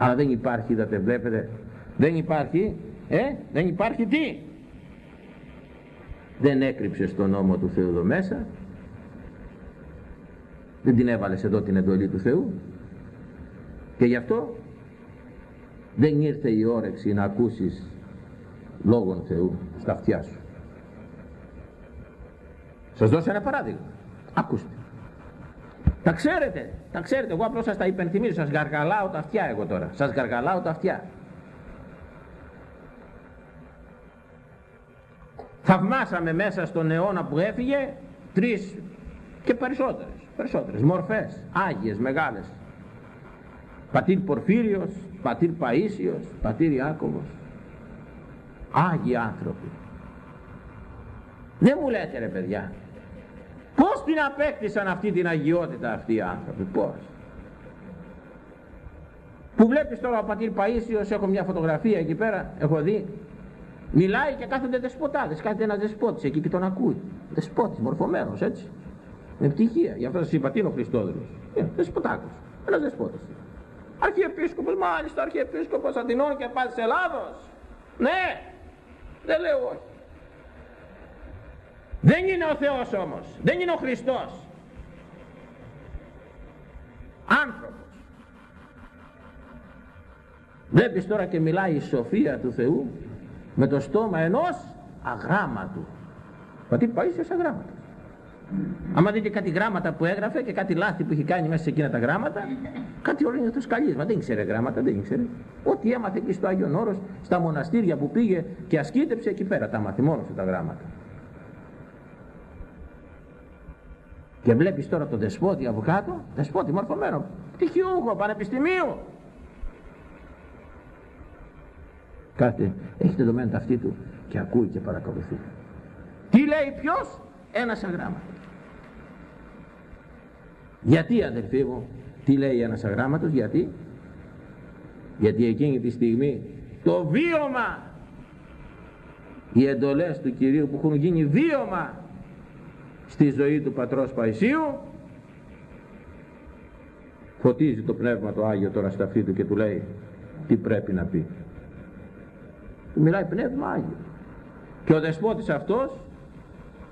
Αλλά δεν υπάρχει, είδατε, βλέπετε, δεν υπάρχει, ε, δεν υπάρχει τι. Δεν έκρυψε στον νόμο του Θεού εδώ μέσα, δεν την έβαλες εδώ την εντολή του Θεού και γι' αυτό δεν ήρθε η όρεξη να ακούσεις λόγων Θεού στα αυτιά σου. Σας δώσω ένα παράδειγμα. Ακούστε. Τα ξέρετε, τα ξέρετε. Εγώ απλώς σας τα υπενθυμίζω. Σας γαργαλάω τα αυτιά εγώ τώρα. Σας γαργαλάω τα αυτιά. Θαυμάσαμε μέσα στον αιώνα που έφυγε τρεις και περισσότερες, περισσότερες μορφές, άγιες, μεγάλες. Πατήρ Πορφύριος, Πατήρ Παΐσιος, Πατήρ Ιάκωβος. Άγιοι άνθρωποι. Δεν μου λέτε ρε παιδιά. Πώς την απέκτησαν αυτή την αγιότητα αυτοί οι άνθρωποι. Πώς. Που βλέπεις τώρα ο πατήρ Παΐσιος, έχω μια φωτογραφία εκεί πέρα, έχω δει. Μιλάει και κάθονται δεσποτάδες, κάθεται ένας δεσπότης εκεί και τον ακούει. Δεσπότης, μορφωμένος έτσι. Με πτυχία. Γι' αυτό σας είπα τι είναι ο Χριστόδουλος. Ε, δεσποτάκος. Ένας δεσπότης. Αρχιεπίσκοπος, μάλιστα αρχιεπίσκοπος Αθηνών και πάλι Ελλάδος. Ναι, δεν λέω όχι. Δεν είναι ο Θεός όμως. Δεν είναι ο Χριστός. Άνθρωπος. Βλέπεις τώρα και μιλάει η σοφία του Θεού με το στόμα ενός αγράμματου. Πατή πάει σε αγράμματα. Άμα δείτε κάτι γράμματα που έγραφε και κάτι λάθη που είχε κάνει μέσα σε εκείνα τα γράμματα, κάτι όλο το σκαλίσμα. Δεν ήξερε γράμματα, δεν ήξερε. Ό,τι έμαθε εκεί στο Άγιον Όρος, στα μοναστήρια που πήγε και ασκήτεψε εκεί πέρα, τα μάθει μόνο τα γράμματα. Και βλέπεις τώρα το δεσπότη από κάτω, δεσπότη μορφωμένο, πτυχιούχο, πανεπιστημίου. Κάτι, έχει δεδομένα τα αυτή του και ακούει και παρακολουθεί. Τι λέει ποιος, ένας αγράμματος. Γιατί αδελφοί μου, τι λέει ένας αγράμματος, γιατί, γιατί εκείνη τη στιγμή το βίωμα, οι εντολές του Κυρίου που έχουν γίνει βίωμα στη ζωή του πατρός Παϊσίου, φωτίζει το Πνεύμα το Άγιο τώρα στα αυτή του και του λέει τι πρέπει να πει. Του μιλάει Πνεύμα Άγιο. Και ο δεσπότης αυτός,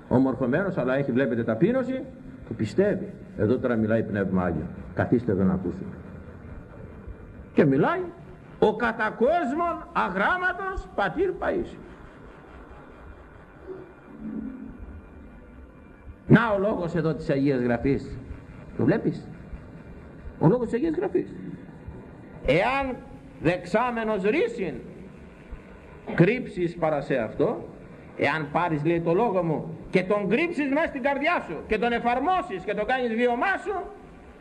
ομορφωμένος αλλά έχει βλέπετε ταπείνωση, που πιστεύει. Εδώ τώρα μιλάει Πνεύμα Άγιο. Καθίστε εδώ να ακούσουμε. Και μιλάει ο κατακόσμων αγράμματος πατήρ Παΐσιος. Να ο λόγος εδώ της Αγίας Γραφής. Το βλέπεις; Ο λόγος της Αγίας Γραφής. Εάν δεξάμενος ρίσιν κρύψεις παρά σε αυτό, εάν πάρεις λέει το λόγο μου και τον κρύψεις μέσα στην καρδιά σου και τον εφαρμόσεις και τον κάνεις βιωμά σου,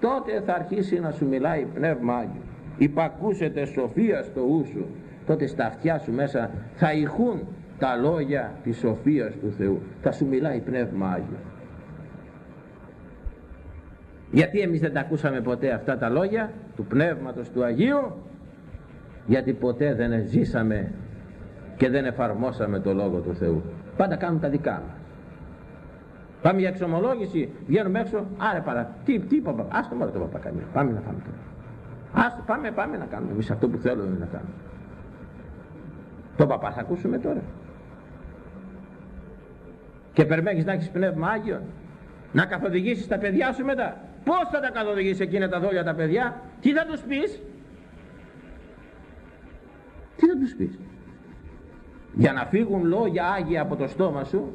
τότε θα αρχίσει να σου μιλάει Πνεύμα Άγιο. Υπακούσετε σοφία στο ου σου, τότε στα αυτιά σου μέσα θα ηχούν τα λόγια της σοφίας του Θεού. Θα σου μιλάει Πνεύμα Άγιο. Γιατί εμείς δεν τα ακούσαμε ποτέ αυτά τα λόγια του Πνεύματος του Αγίου, γιατί ποτέ δεν ζήσαμε και δεν εφαρμόσαμε το Λόγο του Θεού. Πάντα κάνουμε τα δικά μας. Πάμε για εξομολόγηση, βγαίνουμε έξω, άρε παρά, τι, τι παπα, άστο μόνο το παπακανί, πάμε να πάμε τώρα. Άστο, πάμε, πάμε να κάνουμε εμείς αυτό που θέλουμε να κάνουμε. Το παπά θα ακούσουμε τώρα. Και περιμένεις να έχεις πνεύμα Άγιο, να καθοδηγήσεις τα παιδιά σου μετά. Πώς θα τα καθοδηγήσεις εκείνα τα δόλια τα παιδιά, τι θα τους πεις; Τι θα τους πεις; Για να φύγουν λόγια Άγια από το στόμα σου,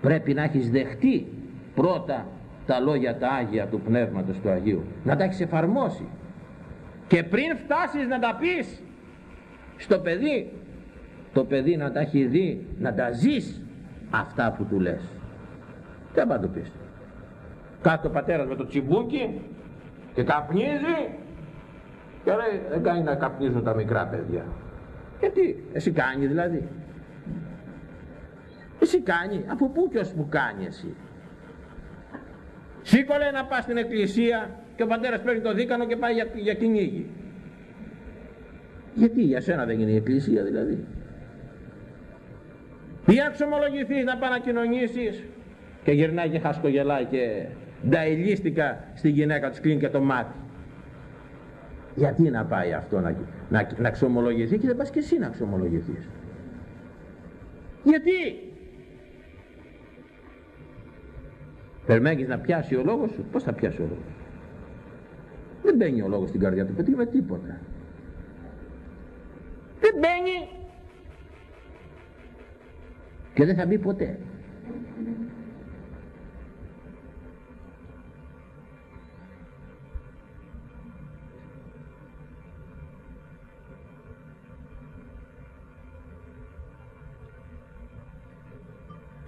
πρέπει να έχεις δεχτεί πρώτα τα λόγια τα Άγια του Πνεύματος του Αγίου. Να τα έχεις εφαρμόσει. Και πριν φτάσεις να τα πεις στο παιδί, το παιδί να τα έχει δει, να τα ζεις αυτά που του λες. Δεν θα το πεις. Κάτω ο πατέρας με το τσιμπούκι και καπνίζει και λέει δεν κάνει να καπνίζουν τα μικρά παιδιά. Γιατί, εσύ κάνει δηλαδή. Εσύ κάνει, από πού και ως που κάνει εσύ. Σήκω να πας στην εκκλησία και ο πατέρας παίρνει το δίκανο και πάει για, για κυνήγι. Γιατί για σένα δεν είναι η εκκλησία δηλαδή. Ή να ξομολογηθείς να πάει να κοινωνήσεις και γυρνάει και χασκογελάει και νταιλίστηκα στη γυναίκα της κλείνει και το μάτι. Γιατί να πάει αυτό να, να, να ξομολογηθεί και δεν πας και εσύ να ξομολογηθείς; Γιατί; Περιμένεις να πιάσει ο λόγος σου; Πώς θα πιάσει ο λόγος; Δεν μπαίνει ο λόγος στην καρδιά του παιδί με τίποτα. Δεν μπαίνει. Και δεν θα μπει ποτέ.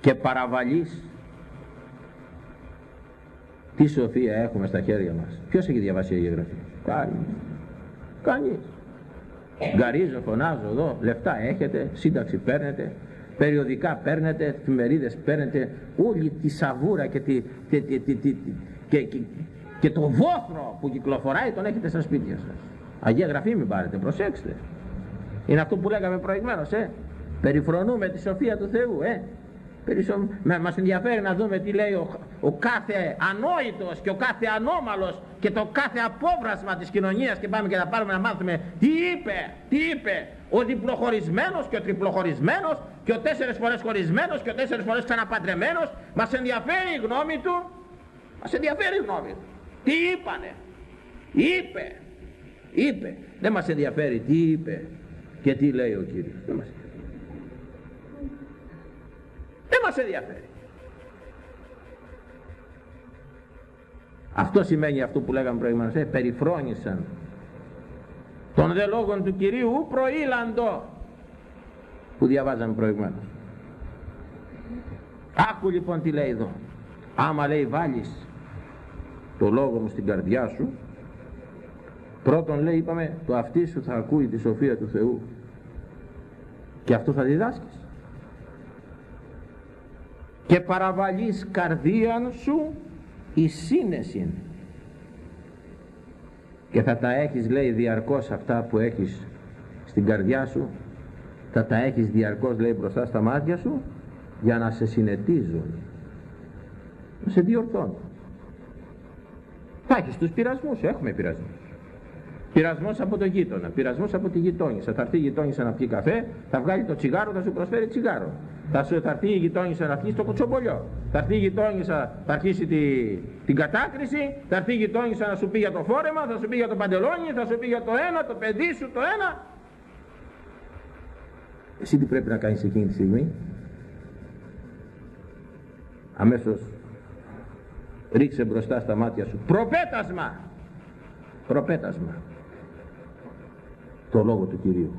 Και παραβαλείς. Τι σοφία έχουμε στα χέρια μας. Ποιος έχει διαβάσει η γραφή κανείς. Κανείς. Γκαρίζω φωνάζω εδώ. Λεφτά έχετε σύνταξη παίρνετε περιοδικά παίρνετε εφημερίδες παίρνετε. Όλη τη σαβούρα και, τη, τη, τη, και, και, και το βόθρο που κυκλοφοράει τον έχετε στα σπίτια σας. Αγία Γραφή μην πάρετε προσέξτε. Είναι αυτό που λέγαμε προηγουμένως ε. Περιφρονούμε τη σοφία του Θεού ε με, μας ενδιαφέρει να δούμε τι λέει ο, ο κάθε ανόητος και ο κάθε ανώμαλος και το κάθε απόβρασμα της κοινωνίας και πάμε και να πάρουμε να μάθουμε τι είπε, τι είπε ο διπλοχωρισμένος και ο τριπλοχωρισμένος και ο τέσσερις φορές χωρισμένος και ο τέσσερις φορές ξαναπαντρεμένος. Μας ενδιαφέρει η γνώμη του. Μας ενδιαφέρει η γνώμη του. Τι είπανε. Είπε. Είπε. Δεν μας ενδιαφέρει τι είπε και τι λέει ο Κύριος. Δεν μας δεν μας ενδιαφέρει. Αυτό σημαίνει αυτό που λέγαμε προηγουμένως, ε, περιφρόνησαν των δε λόγων του Κυρίου προήλαντο που διαβάζαμε προηγουμένως. Άκου λοιπόν τι λέει εδώ. Άμα λέει βάλεις το λόγο μου στην καρδιά σου πρώτον λέει είπαμε το αυτί σου θα ακούει τη σοφία του Θεού και αυτό θα διδάσκεις και παραβαλείς καρδίαν σου η σύνεση και θα τα έχεις λέει διαρκώς αυτά που έχεις στην καρδιά σου. Θα τα έχεις διαρκώς λέει μπροστά στα μάτια σου για να σε συνετίζουν. Να σε διορθώνουν. Θα έχεις τους πειρασμούς. Έχουμε πειρασμούς. Πειρασμός από τον γείτονα πειρασμός από τη γειτόνισσα. Θα έρθει η γειτόνισσα να πιει καφέ θα βγάλει το τσιγάρο θα σου προσφέρει τσιγάρο θα, σου, θα έρθει η γειτόνισσα να αρχίσει το κοτσομπολιό. Θα έρθει η γειτόνισσα, θα αρχίσει τη, την κατάκριση, θα έρθει η γειτόνισσα να σου πει για το φόρεμα, θα σου πει για το παντελόνι, θα σου πει για το ένα, το παιδί σου, το ένα. Εσύ τι πρέπει να κάνεις εκείνη τη στιγμή; Αμέσως ρίξε μπροστά στα μάτια σου προπέτασμα προπέτασμα το λόγο του Κυρίου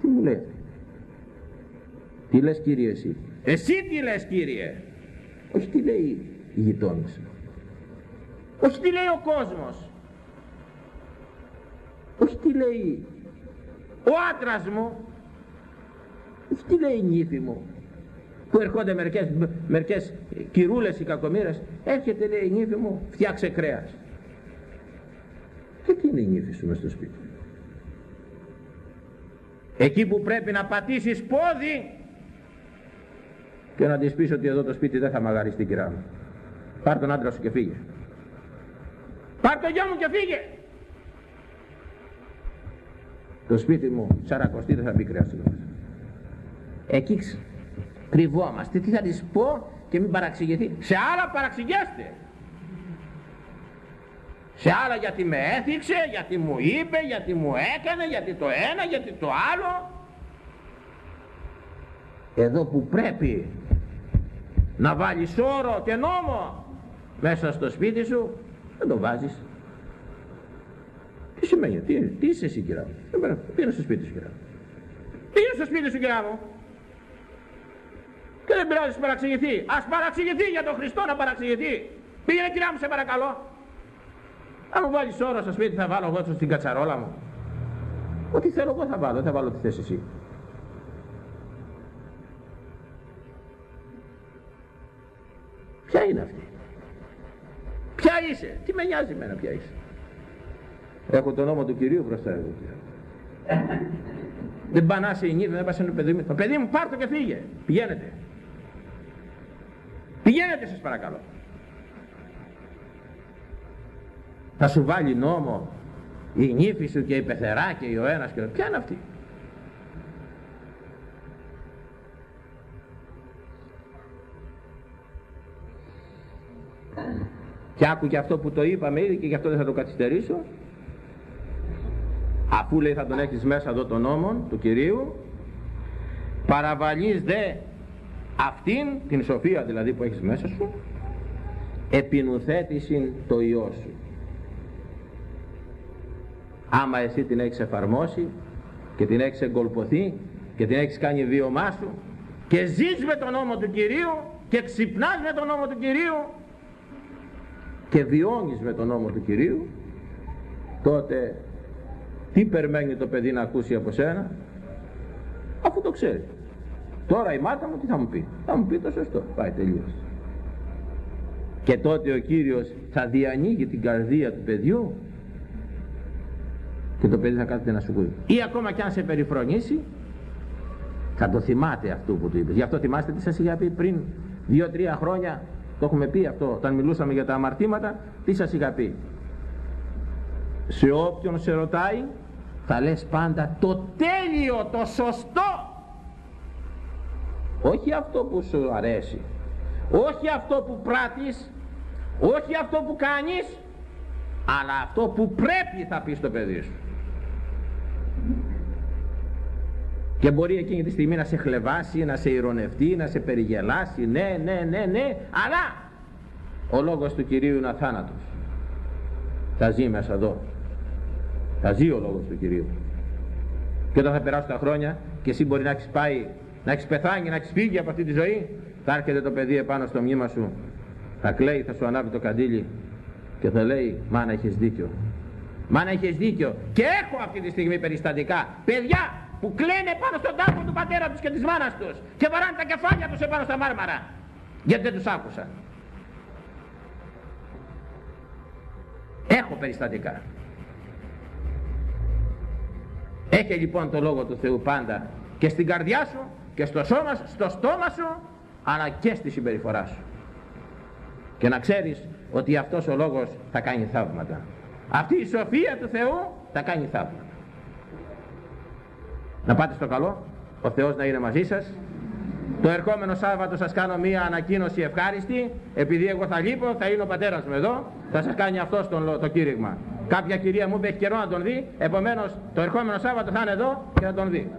τι μου λέει τι λες Κύριε εσύ; Εσύ τι λες Κύριε; Όχι τι λέει η γειτόνισσα. Όχι τι λέει ο κόσμος; Όχι τι λέει ο άντρας μου; Όχι τι λέει η νύφη μου; Που ερχόνται μερικές, μερικές κυρούλες ή κακομήρες. Έρχεται λέει η νύφη μου φτιάξε κρέας. Και τι είναι η νύφη σου μες στο σπίτι; Εκεί που πρέπει να πατήσεις πόδι και να της πεις ότι εδώ το σπίτι δεν θα μαγαριστεί κυρά μου. Πάρ τον άντρα σου και φύγε. Πάρ το γιο μου και φύγε. Το σπίτι μου σαρακοστή δεν θα μπει κρέας Εκεί κρυβόμαστε. Τι θα της πω και μην παραξηγηθεί. Σε άλλα παραξηγέστε. Σε άλλα γιατί με έθιξε, γιατί μου είπε, γιατί μου έκανε, γιατί το ένα, γιατί το άλλο. Εδώ που πρέπει να βάλεις όρο και νόμο μέσα στο σπίτι σου δεν το βάζεις. Τι σημαίνει, τι, τι είσαι εσύ κυρά μου; Πήγαινε στο σπίτι σου κυρά μου. Πήγαινε στο σπίτι σου κυρά μου. Και δεν πειράζει παραξηγηθεί. Ας παραξηγηθεί για τον Χριστό να παραξηγηθεί. Πήγαινε κυρά μου σε παρακαλώ. Αν μου βάλεις όρο στο σπίτι θα βάλω εγώ στην κατσαρόλα μου. Ό,τι θέλω εγώ θα βάλω, θα βάλω τι θες εσύ. Ποια είναι αυτή; Ποια είσαι; Τι με νοιάζει εμένα ποια είσαι; Έχω τον νόμο του Κυρίου μπροστά εγώ. Δεν πανάσαι η νύφη, δεν πας ένα παιδί μου. Το παιδί μου πάρ' το και φύγε. Πηγαίνετε. Πηγαίνετε σας παρακαλώ. Θα σου βάλει νόμο η νύφη σου και η πεθερά και ο ένας και ο... Ποια είναι αυτή; Και άκου και αυτό που το είπαμε ήδη και γι' αυτό δεν θα το καθυστερήσω. Αφού λέει θα τον έχεις μέσα εδώ τον νόμο του Κυρίου, παραβαλείς δε αυτήν, την σοφία δηλαδή που έχεις μέσα σου, επινουθέτησιν το Υιό σου. Άμα εσύ την έχεις εφαρμόσει και την έχεις εγκολποθεί και την έχεις κάνει βίωμά σου και ζεις με τον νόμο του Κυρίου και ξυπνάς με τον νόμο του Κυρίου και βιώνεις με τον νόμο του Κυρίου τότε τι περιμένει το παιδί να ακούσει από σένα; Αφού το ξέρει. Τώρα η μάτα μου τι θα μου πει; Θα μου πει το σωστό. Πάει τελείως και τότε ο Κύριος θα διανοίγει την καρδία του παιδιού και το παιδί θα κάθεται να σου πει ή ακόμα κι αν σε περιφρονήσει θα το θυμάται αυτό που του είπες. Γι' αυτό θυμάστε τι σας είχα πει πριν δύο-τρία χρόνια το έχουμε πει αυτό όταν μιλούσαμε για τα αμαρτήματα. Τι σας είχα πει; Σε όποιον σε ρωτάει θα λες πάντα το τέλειο, το σωστό όχι αυτό που σου αρέσει. Όχι αυτό που πράττεις. Όχι αυτό που κάνεις. Αλλά αυτό που πρέπει θα πεις στο παιδί σου και μπορεί εκείνη τη στιγμή να σε χλεβάσει, να σε ηρωνευτεί, να σε περιγελάσει, ναι, ναι, ναι, ναι, αλλά ο λόγος του Κυρίου είναι αθάνατος. Θα ζει μέσα εδώ. Θα ζει ο λόγος του Κυρίου. Και όταν θα περάσουν τα χρόνια και εσύ μπορεί να έχεις πάει, να έχεις πεθάνει, να έχεις φύγει από αυτή τη ζωή, θα έρχεται το παιδί επάνω στο μνήμα σου, θα κλαίει, θα σου ανάβει το καντήλι και θα λέει, μάνα έχεις δίκιο. Μάνα έχεις δίκιο. Και έχω αυτή τη στιγμή περιστατικά. Παιδιά, που κλαίνε πάνω στον τάφο του πατέρα τους και της μάνας τους και βαράνε τα κεφάλια τους επάνω στα μάρμαρα γιατί δεν τους άκουσαν. Έχω περιστατικά. Έχει λοιπόν το Λόγο του Θεού πάντα και στην καρδιά σου και στο σώμα σου, στο στόμα σου αλλά και στη συμπεριφορά σου. Και να ξέρεις ότι αυτός ο Λόγος θα κάνει θαύματα. Αυτή η σοφία του Θεού θα κάνει θαύματα. Να πάτε στο καλό, ο Θεός να είναι μαζί σας. Το ερχόμενο Σάββατο σας κάνω μία ανακοίνωση ευχάριστη, επειδή εγώ θα λείπω, θα είναι ο πατέρας μου εδώ, θα σας κάνει αυτό το, το κήρυγμα. Κάποια κυρία μου έχει καιρό να τον δει, επομένως το ερχόμενο Σάββατο θα είναι εδώ και θα τον δει.